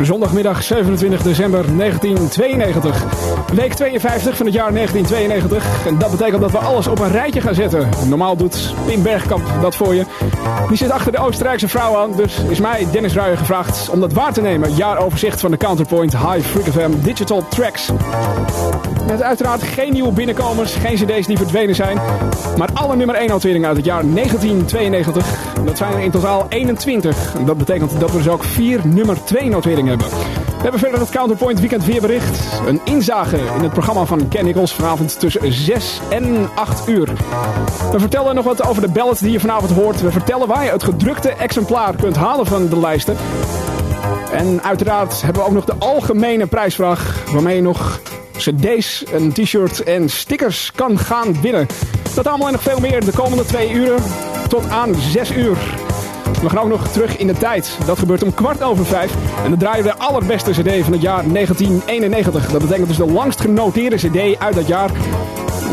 Zondagmiddag 27 december 1992. Week 52 van het jaar 1992. En dat betekent dat we alles op een rijtje gaan zetten. Normaal doet Pim Bergkamp dat voor je. Die zit achter de Oostenrijkse vrouw aan. Dus is mij, Dennis Ruijer, gevraagd om dat waar te nemen. Jaaroverzicht van de Counterpoint High Freak FM Digital Tracks. Met uiteraard geen nieuwe binnenkomers, geen cd's die verdwenen zijn. Maar alle nummer 1 noteringen uit het jaar 1992. Dat zijn er in totaal 21. Dat betekent dat we dus ook vier nummer 2 noteringen We hebben verder het Counterpoint Weekend Weerbericht. Een inzage in het programma van Ken Nichols vanavond tussen 6 en 8 uur. We vertellen nog wat over de ballad die je vanavond hoort. We vertellen waar je het gedrukte exemplaar kunt halen van de lijsten. En uiteraard hebben we ook nog de algemene prijsvraag. Waarmee je nog cd's, een t-shirt en stickers kan gaan winnen. Dat allemaal en nog veel meer de komende twee uren tot aan 6 uur. We gaan ook nog terug in de tijd. Dat gebeurt om kwart over vijf. En dan draaien we de allerbeste cd van het jaar 1991. Dat betekent dus de langst genoteerde cd uit dat jaar.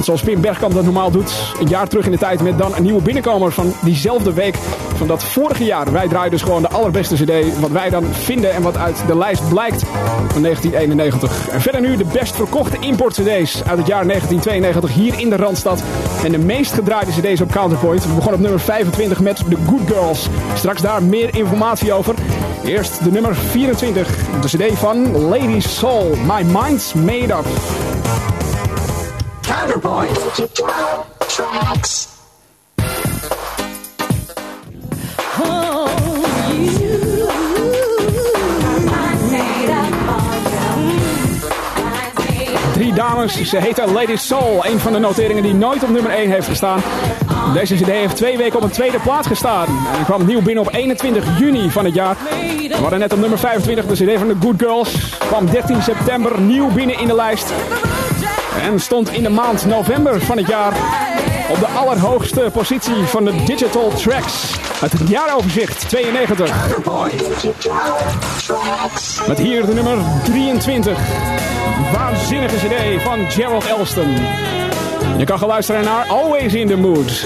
Zoals Pim Bergkamp dat normaal doet. Een jaar terug in de tijd met dan een nieuwe binnenkomer van diezelfde week van dat vorige jaar. Wij draaien dus gewoon de allerbeste cd. Wat wij dan vinden en wat uit de lijst blijkt van 1991. En verder nu de best verkochte import cd's uit het jaar 1992 hier in de Randstad. En de meest gedraaide cd's op Counterpoint. We begonnen op nummer 25 met The Good Girls. Straks daar meer informatie over. Eerst de nummer 24. De cd van Lady Soul. My Mind's Made Up. Counterpoint. Tracks. Drie dames, ze heten Lady Soul. Een van de noteringen die nooit op nummer 1 heeft gestaan. Deze cd heeft twee weken op een tweede plaats gestaan. En kwam nieuw binnen op 21 juni van het jaar. We hadden net op nummer 25 de cd van The Good Girls. Kwam 13 september nieuw binnen in de lijst. En stond in de maand november van het jaar op de allerhoogste positie van de Digital Tracks. Het jaaroverzicht 92. Met hier de nummer 23. Waanzinnige cd van Gerald Elston. Je kan gaan luisteren naar Always in the Mood.